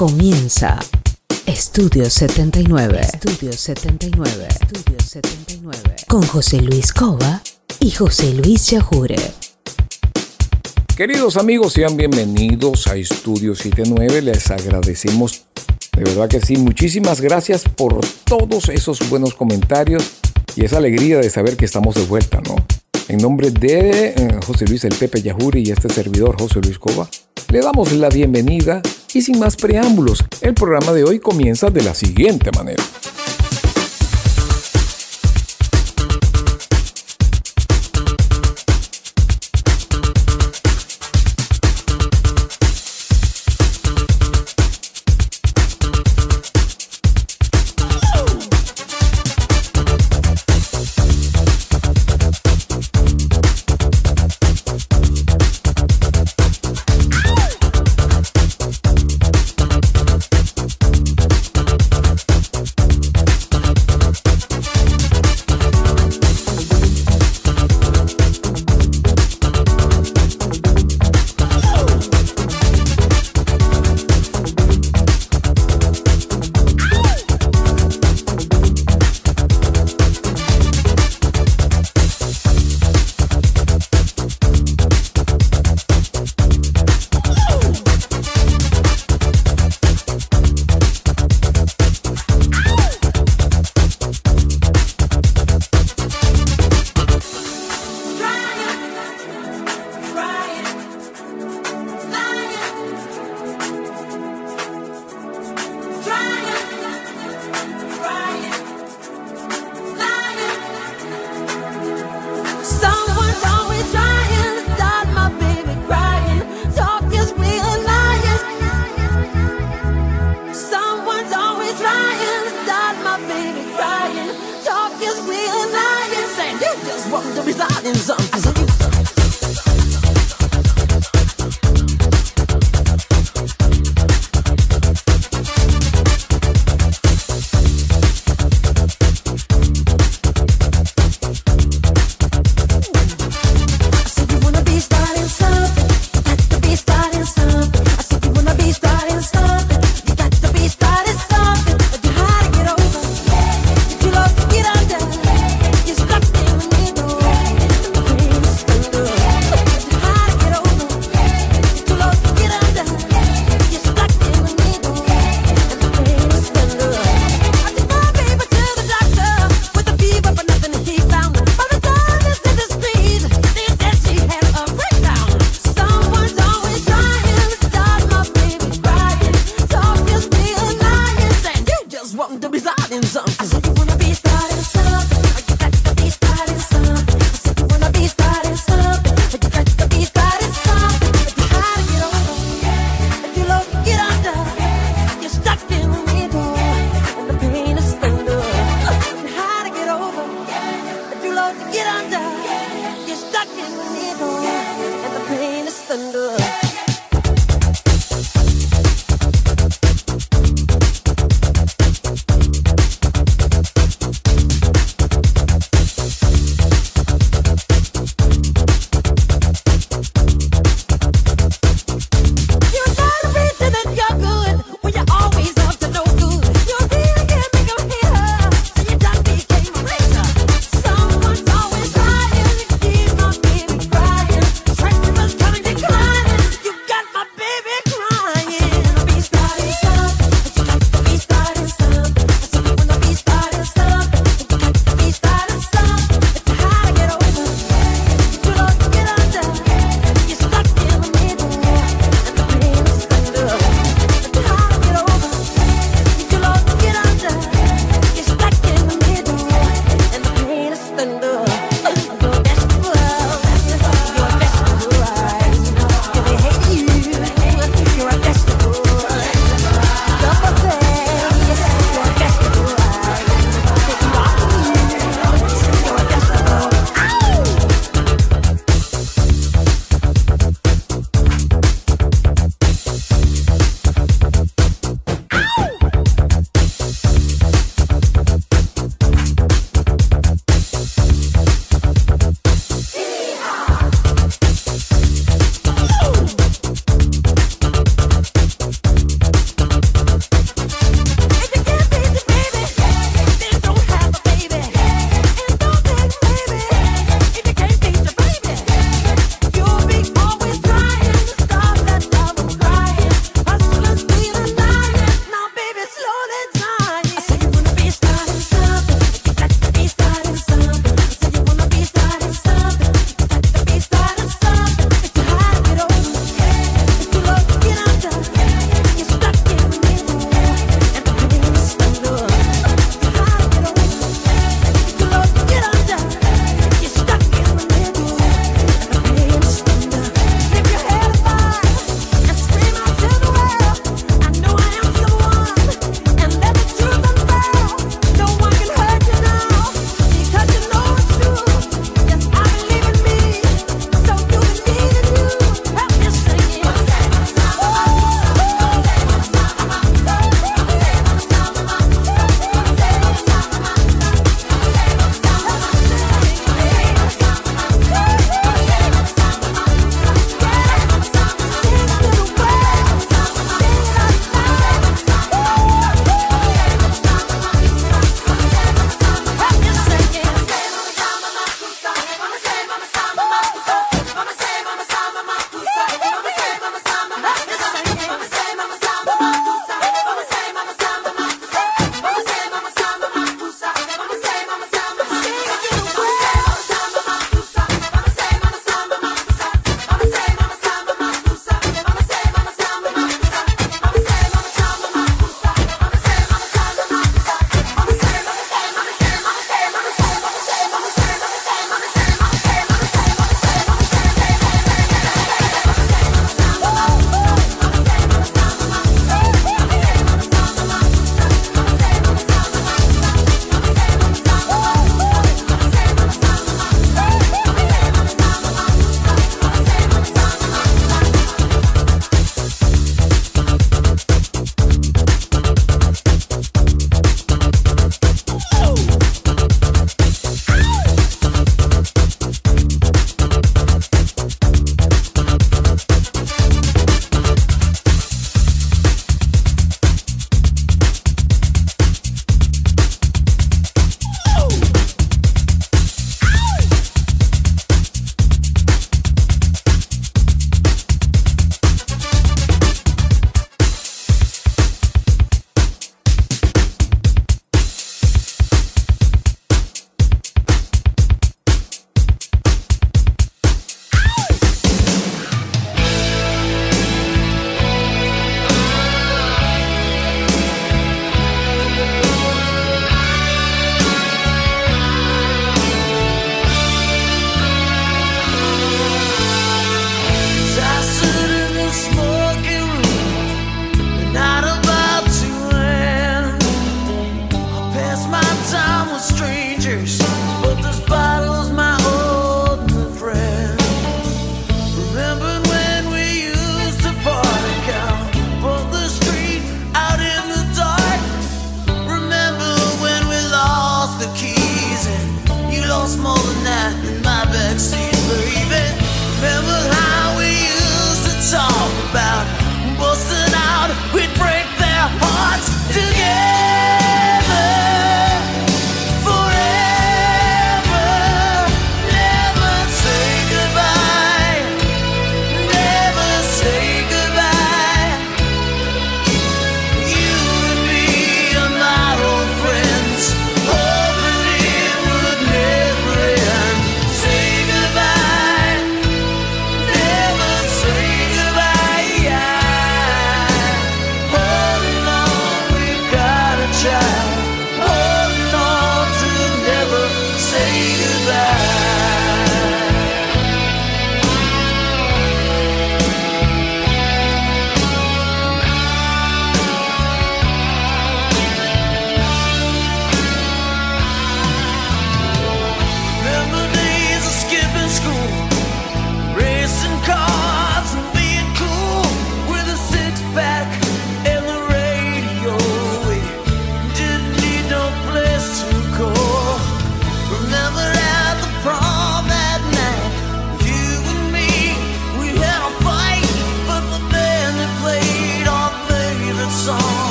Comienza Estudio 79. Estudio 79. Estudio 79. Con José Luis Cova y José Luis Yajure. Queridos amigos, sean bienvenidos a Estudio 79. Les agradecemos, de verdad que sí, muchísimas gracias por todos esos buenos comentarios y esa alegría de saber que estamos de vuelta, ¿no? En nombre de eh, José Luis El Pepe Yajuri y este servidor José Luis Cova, le damos la bienvenida y sin más preámbulos, el programa de hoy comienza de la siguiente manera.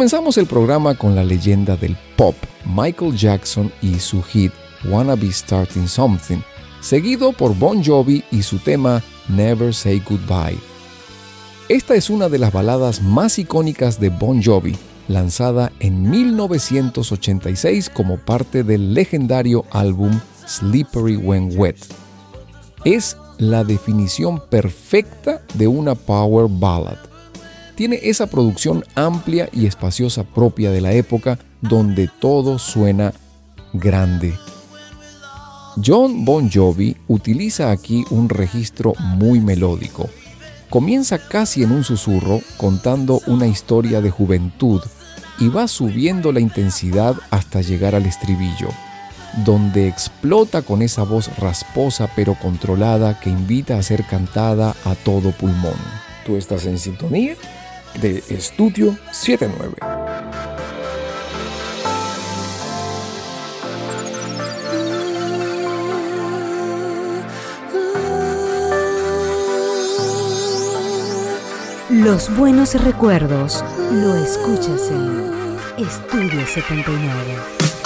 Comenzamos el programa con la leyenda del pop, Michael Jackson y su hit Wanna Be Starting Something, seguido por Bon Jovi y su tema Never Say Goodbye. Esta es una de las baladas más icónicas de Bon Jovi, lanzada en 1986 como parte del legendario álbum Slippery When Wet. Es la definición perfecta de una power ballad tiene esa producción amplia y espaciosa propia de la época donde todo suena grande. John Bon Jovi utiliza aquí un registro muy melódico. Comienza casi en un susurro contando una historia de juventud y va subiendo la intensidad hasta llegar al estribillo, donde explota con esa voz rasposa pero controlada que invita a ser cantada a todo pulmón. ¿Tú estás en sintonía? De Estudio 79. Los buenos recuerdos lo escuchas en Estudio 79.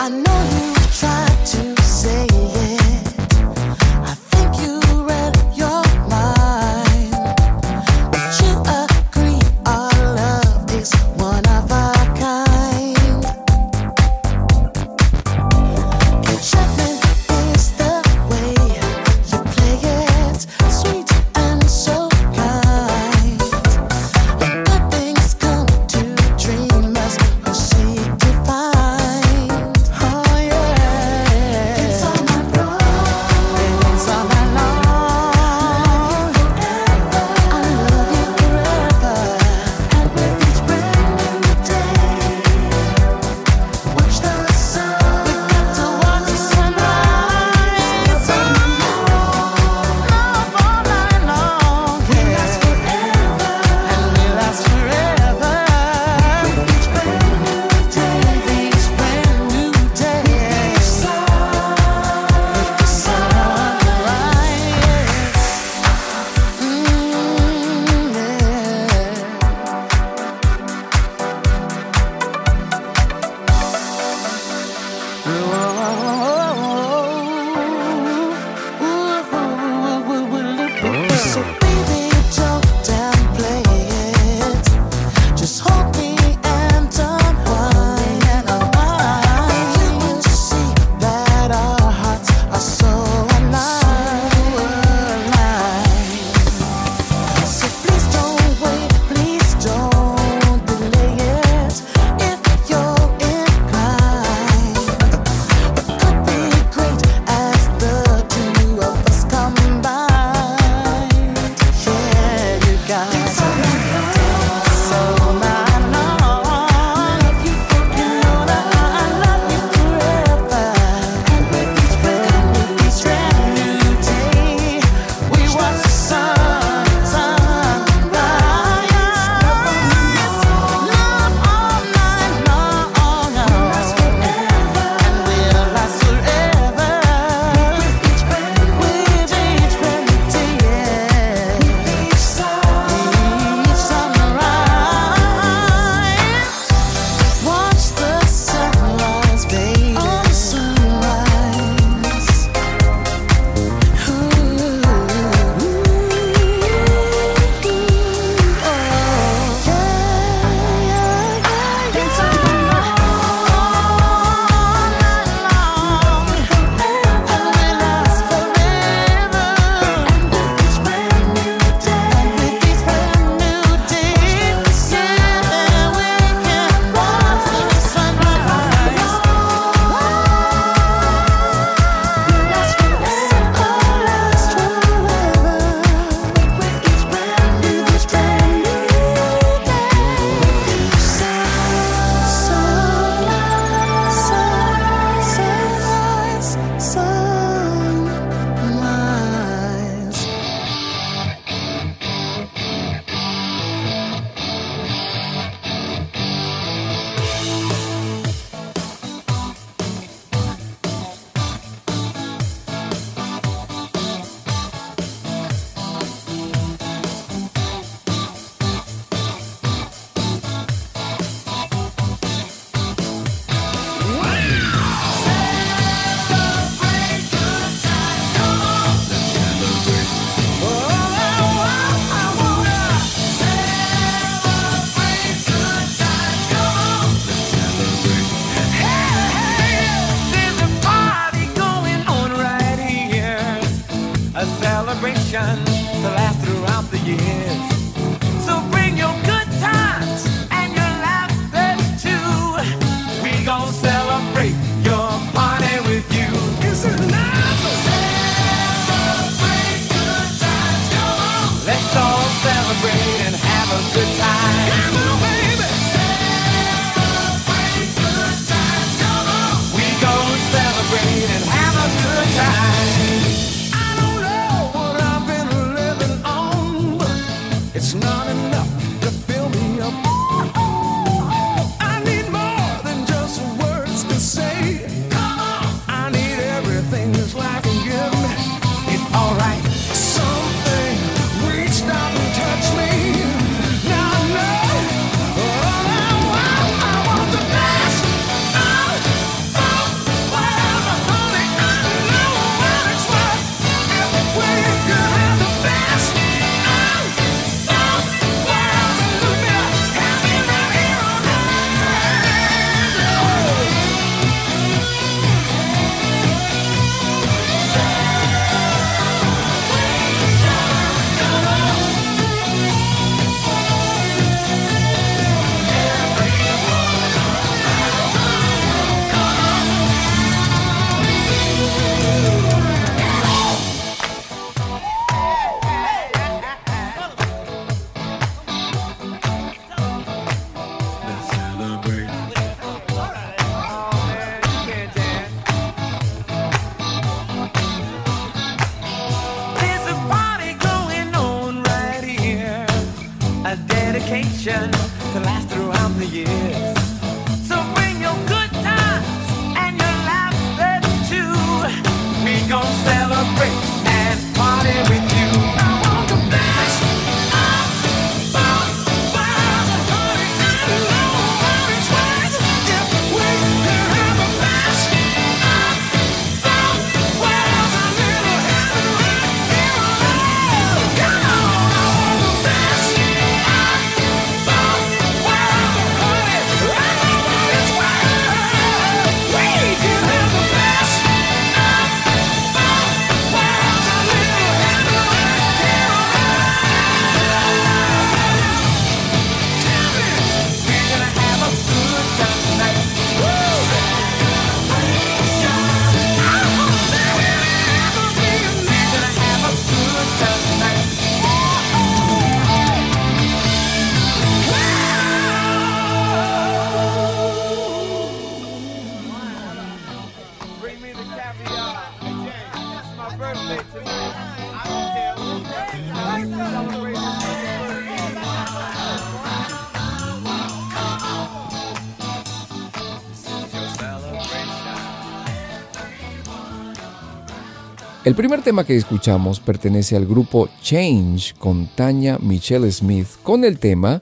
Primer tema que escuchamos pertenece al grupo Change con Tanya Michelle Smith con el tema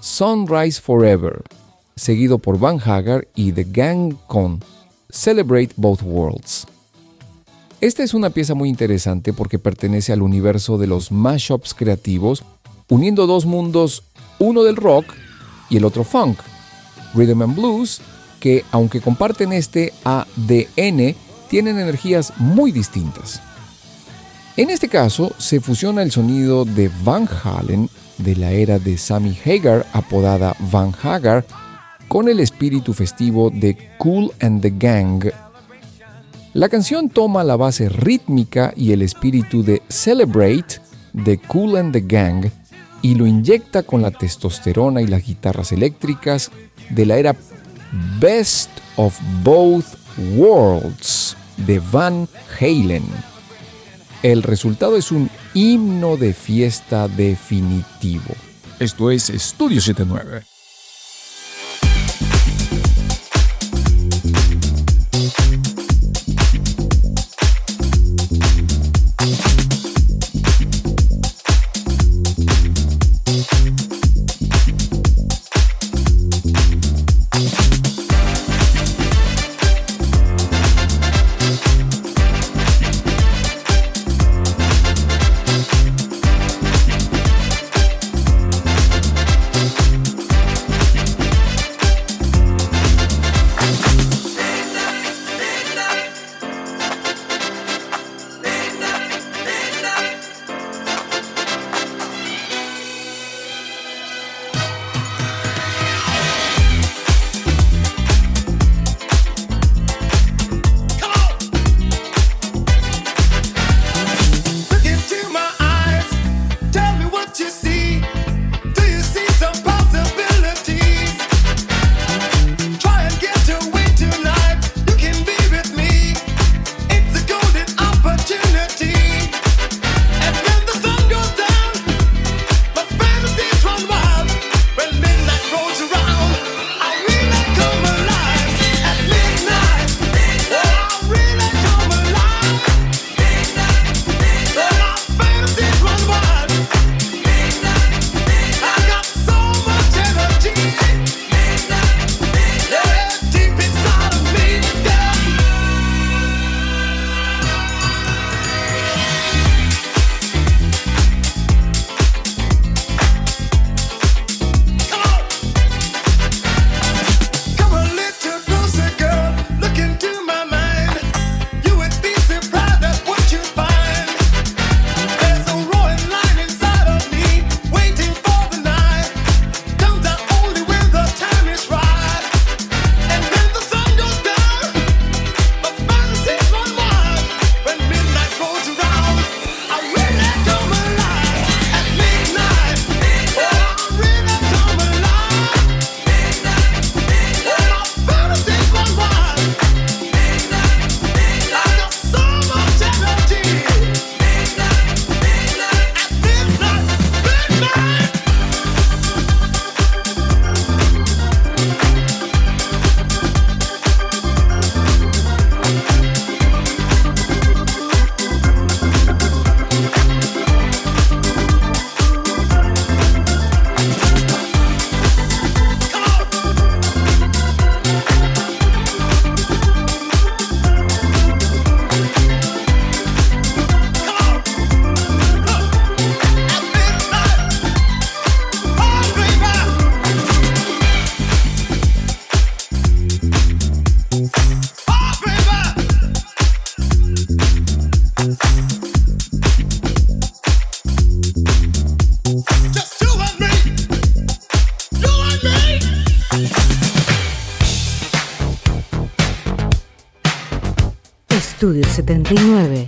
Sunrise Forever, seguido por Van Hagar y The Gang con Celebrate Both Worlds. Esta es una pieza muy interesante porque pertenece al universo de los mashups creativos, uniendo dos mundos, uno del rock y el otro funk, rhythm and blues, que aunque comparten este ADN, tienen energías muy distintas. En este caso, se fusiona el sonido de Van Halen de la era de Sammy Hagar, apodada Van Hagar, con el espíritu festivo de Cool and the Gang. La canción toma la base rítmica y el espíritu de Celebrate de Cool and the Gang y lo inyecta con la testosterona y las guitarras eléctricas de la era Best of Both Worlds de Van Halen. El resultado es un himno de fiesta definitivo. Esto es Estudio 79. 79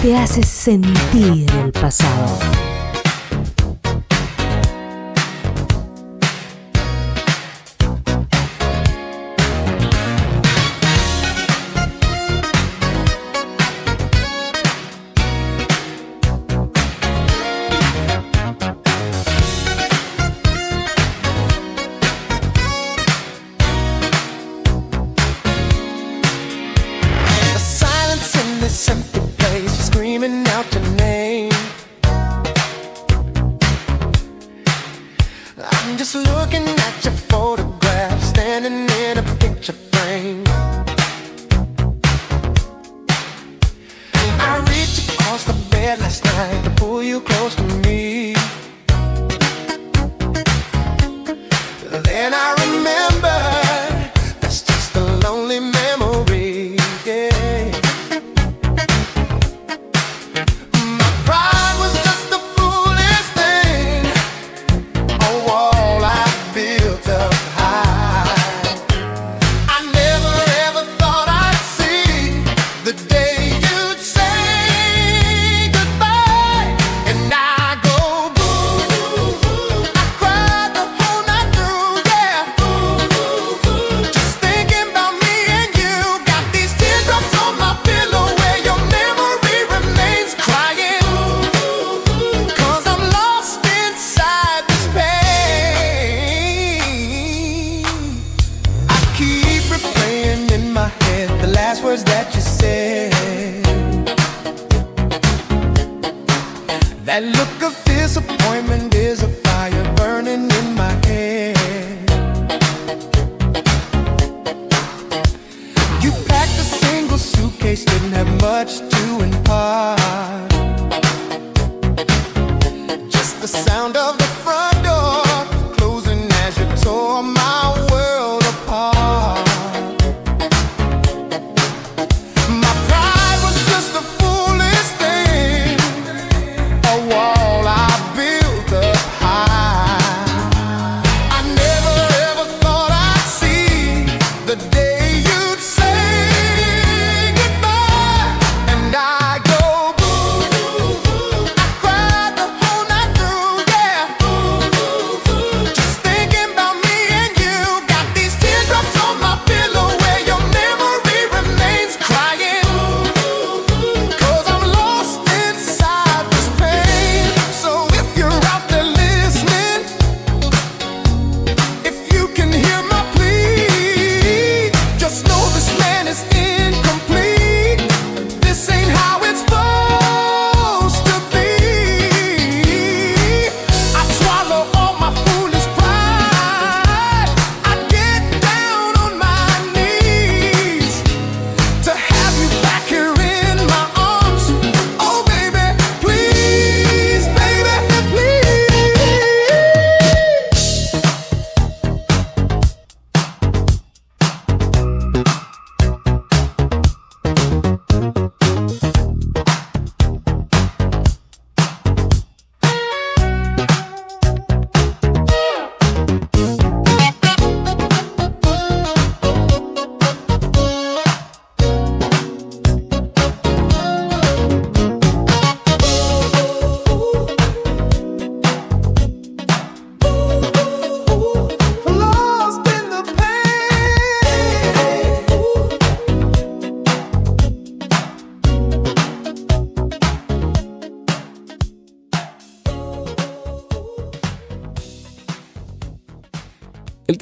te hace sentir el pasado.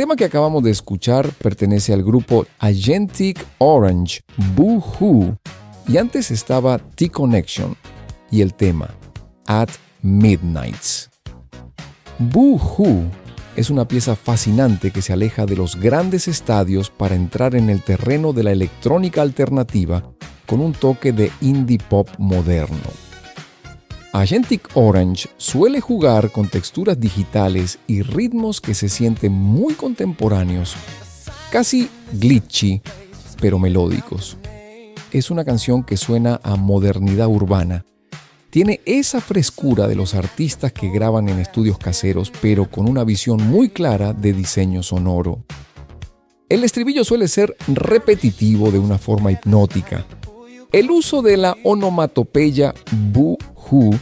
Tema que acabamos de escuchar pertenece al grupo Agentic Orange, Boo Hoo, y antes estaba T-Connection y el tema At Midnights. Boo Hoo es una pieza fascinante que se aleja de los grandes estadios para entrar en el terreno de la electrónica alternativa con un toque de indie pop moderno. Agentic Orange suele jugar con texturas digitales y ritmos que se sienten muy contemporáneos, casi glitchy, pero melódicos. Es una canción que suena a modernidad urbana. Tiene esa frescura de los artistas que graban en estudios caseros, pero con una visión muy clara de diseño sonoro. El estribillo suele ser repetitivo de una forma hipnótica, El uso de la onomatopeya boo-hoo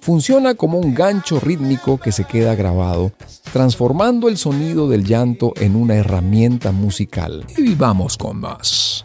funciona como un gancho rítmico que se queda grabado, transformando el sonido del llanto en una herramienta musical. Y vamos con más.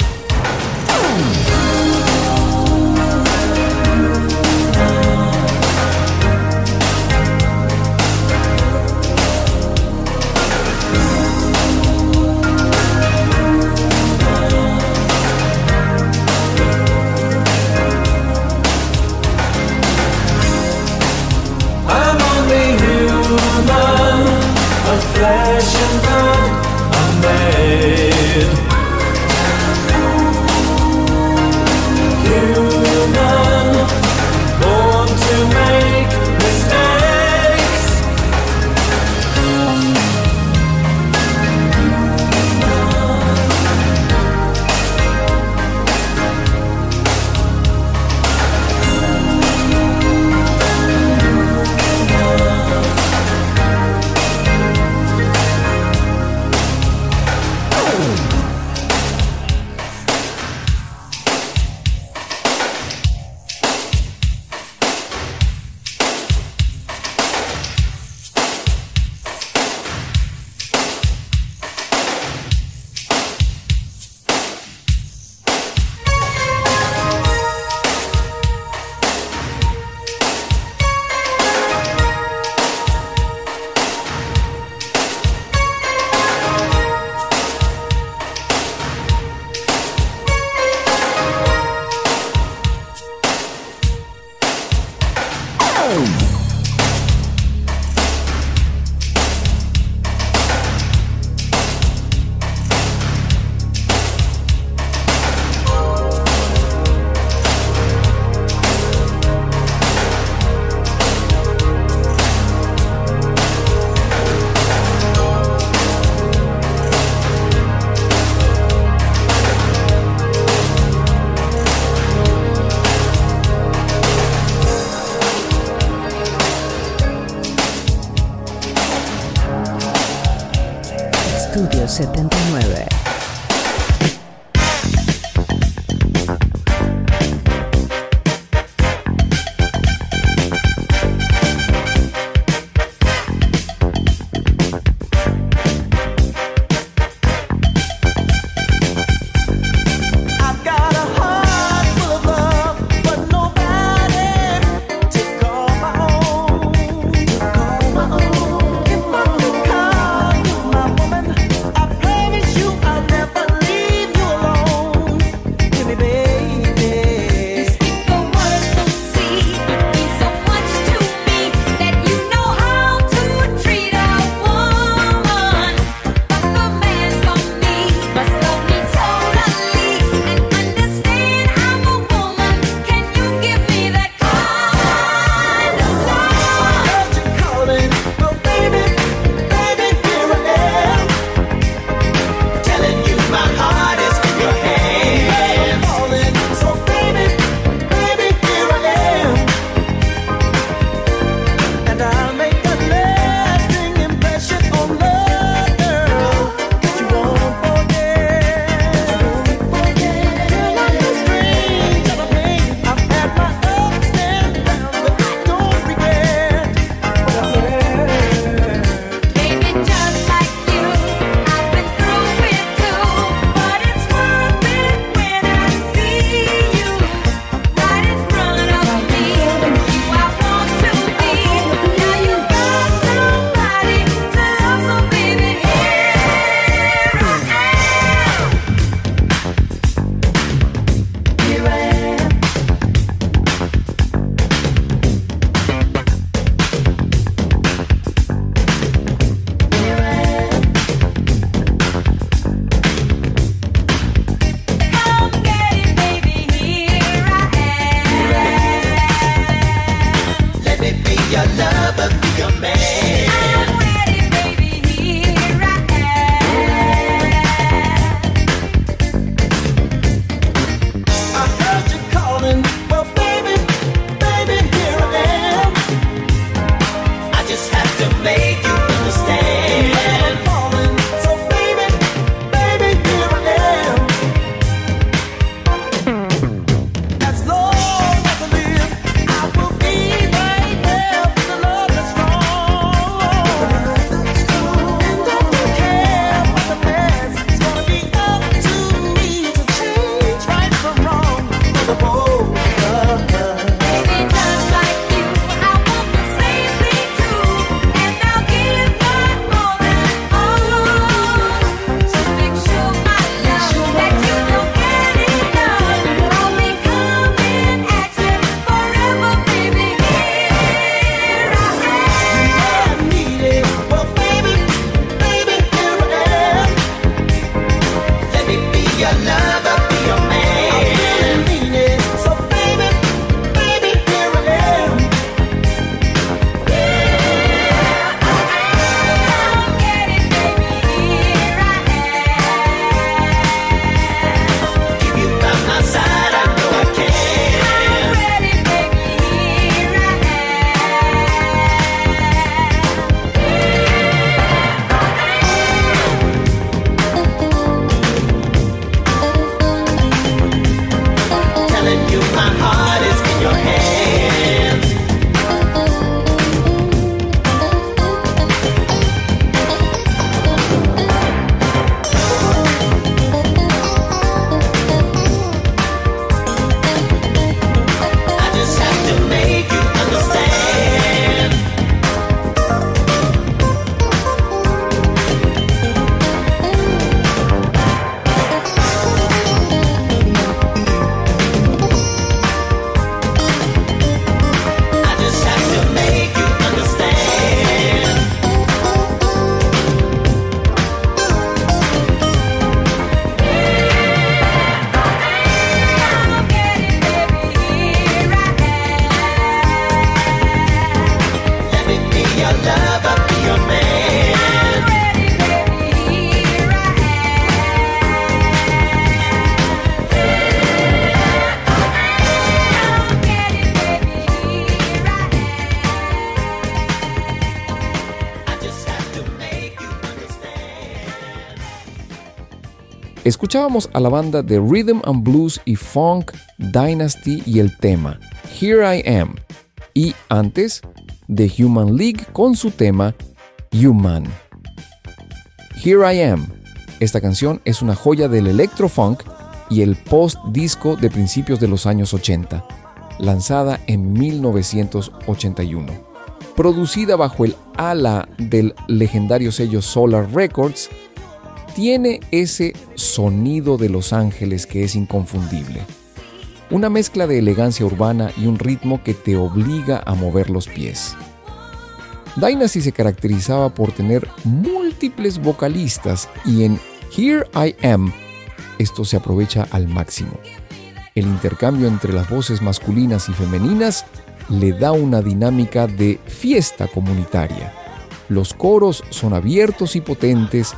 Escuchábamos a la banda de Rhythm and Blues y Funk Dynasty y el tema Here I Am. Y antes, The Human League con su tema Human. Here I Am. Esta canción es una joya del electrofunk y el post-disco de principios de los años 80, lanzada en 1981. Producida bajo el ala del legendario sello Solar Records, tiene ese sonido de Los Ángeles que es inconfundible. Una mezcla de elegancia urbana y un ritmo que te obliga a mover los pies. Dynasty se caracterizaba por tener múltiples vocalistas y en Here I Am esto se aprovecha al máximo. El intercambio entre las voces masculinas y femeninas le da una dinámica de fiesta comunitaria. Los coros son abiertos y potentes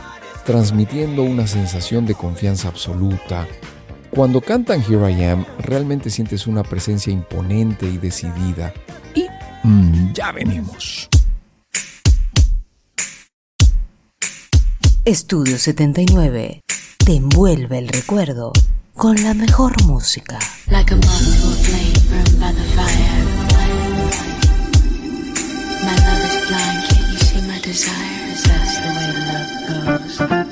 transmitiendo una sensación de confianza absoluta. Cuando cantan Here I Am, realmente sientes una presencia imponente y decidida. Y mm, ya venimos. Estudio 79 te envuelve el recuerdo con la mejor música. Like a flame way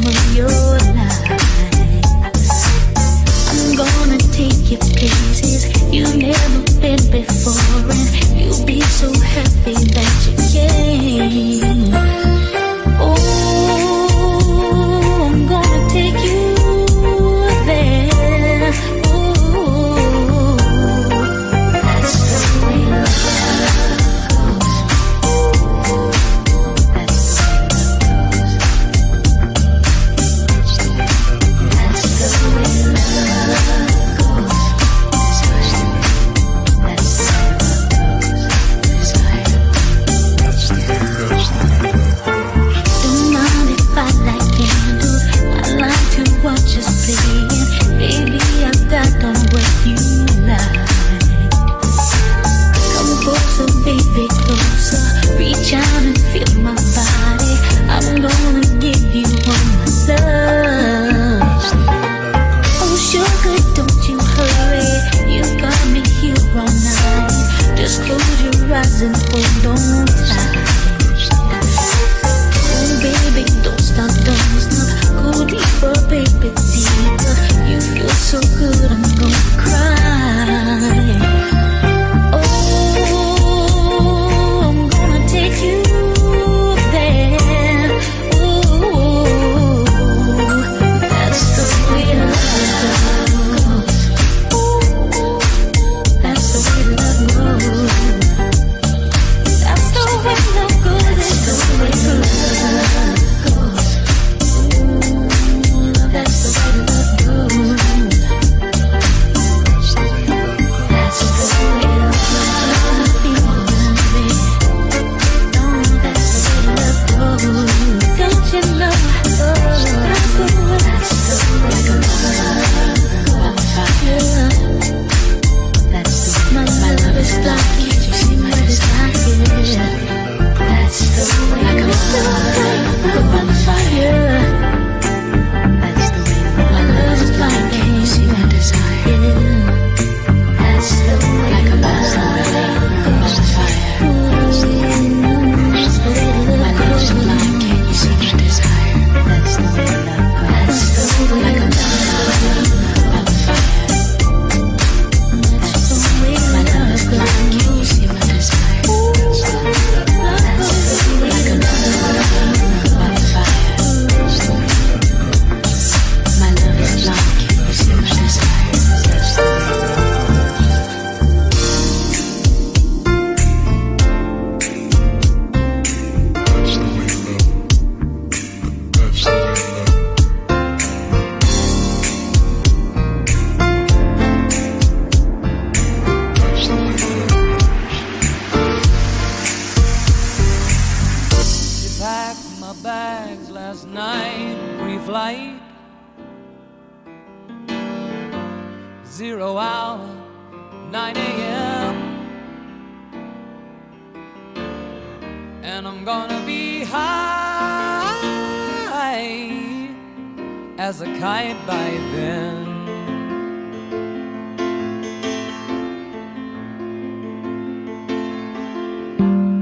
dreaming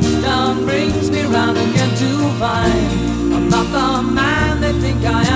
Touchdown brings me round again to find I'm not the man they think I am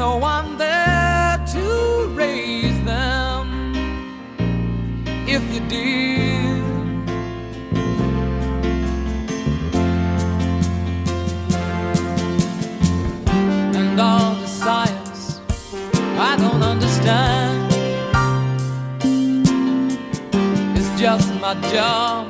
no one there to raise them. If you did, and all the science I don't understand. It's just my job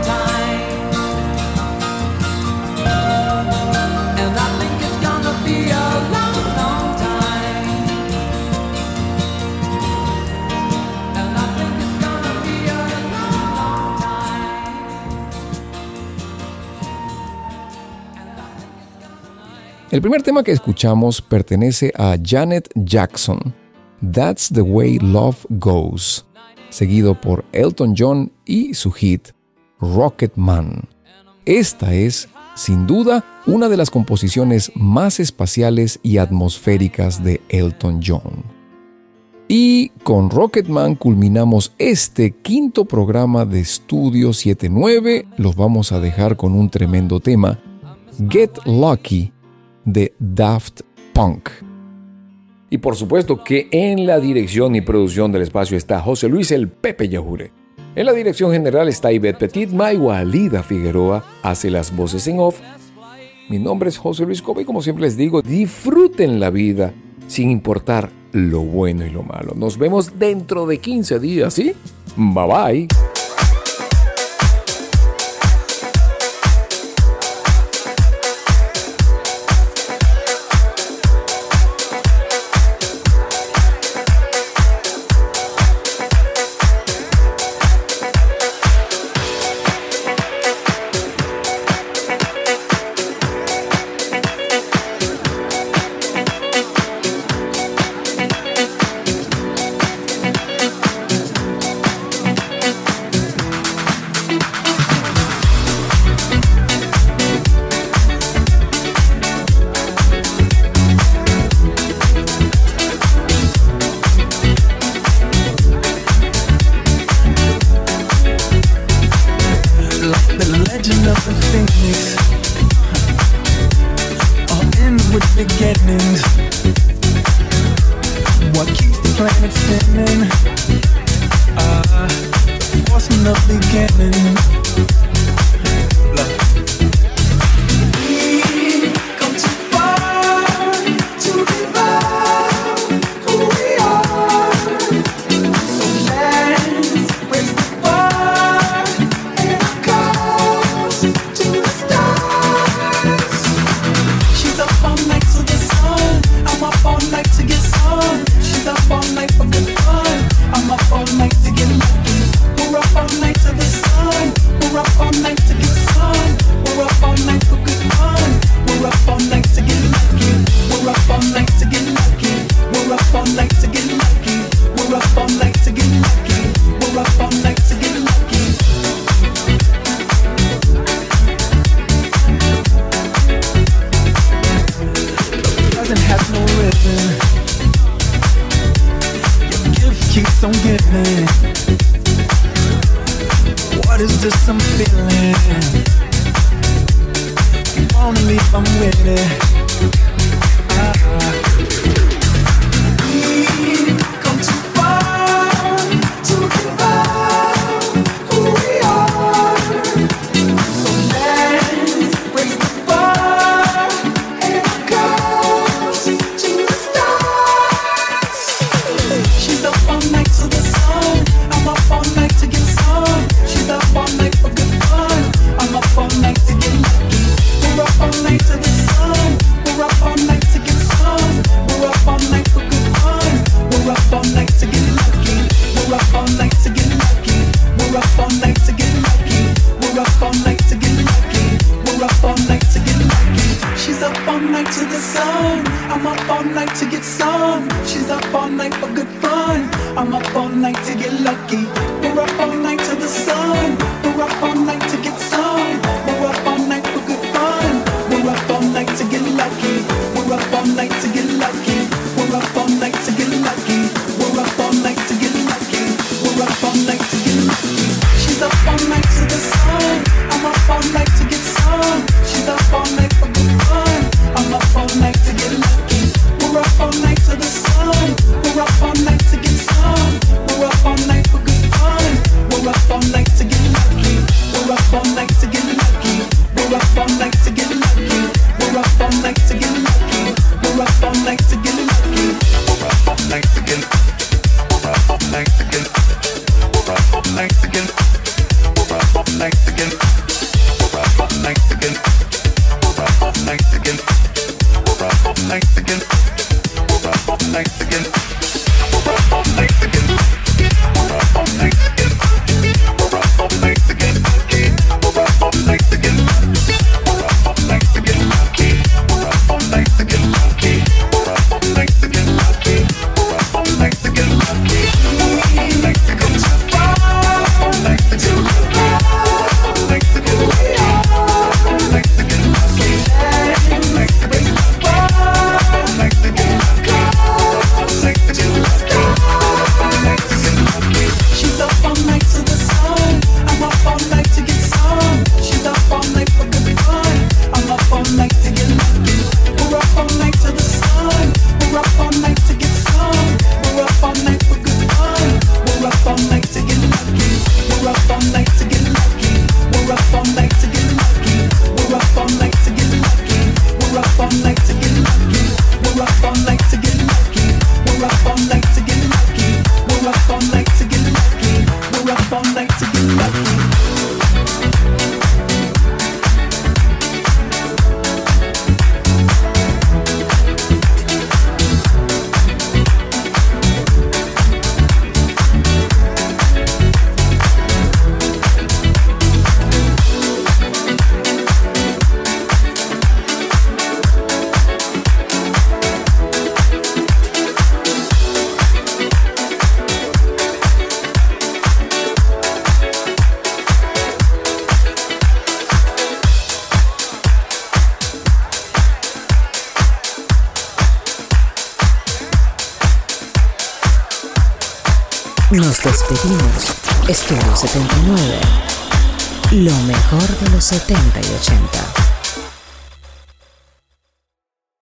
El primer tema que escuchamos pertenece a Janet Jackson, That's the Way Love Goes, seguido por Elton John y su hit Rocket Man. Esta es, sin duda, una de las composiciones más espaciales y atmosféricas de Elton John. Y con Rocketman culminamos este quinto programa de Estudio 79. Los vamos a dejar con un tremendo tema, Get Lucky, de Daft Punk. Y por supuesto que en la dirección y producción del espacio está José Luis el Pepe Yajure. En la dirección general está Ivette Petit, Walida Figueroa hace las voces en off. Mi nombre es José Luis Coba y como siempre les digo, disfruten la vida sin importar lo bueno y lo malo. Nos vemos dentro de 15 días, ¿sí? Bye bye.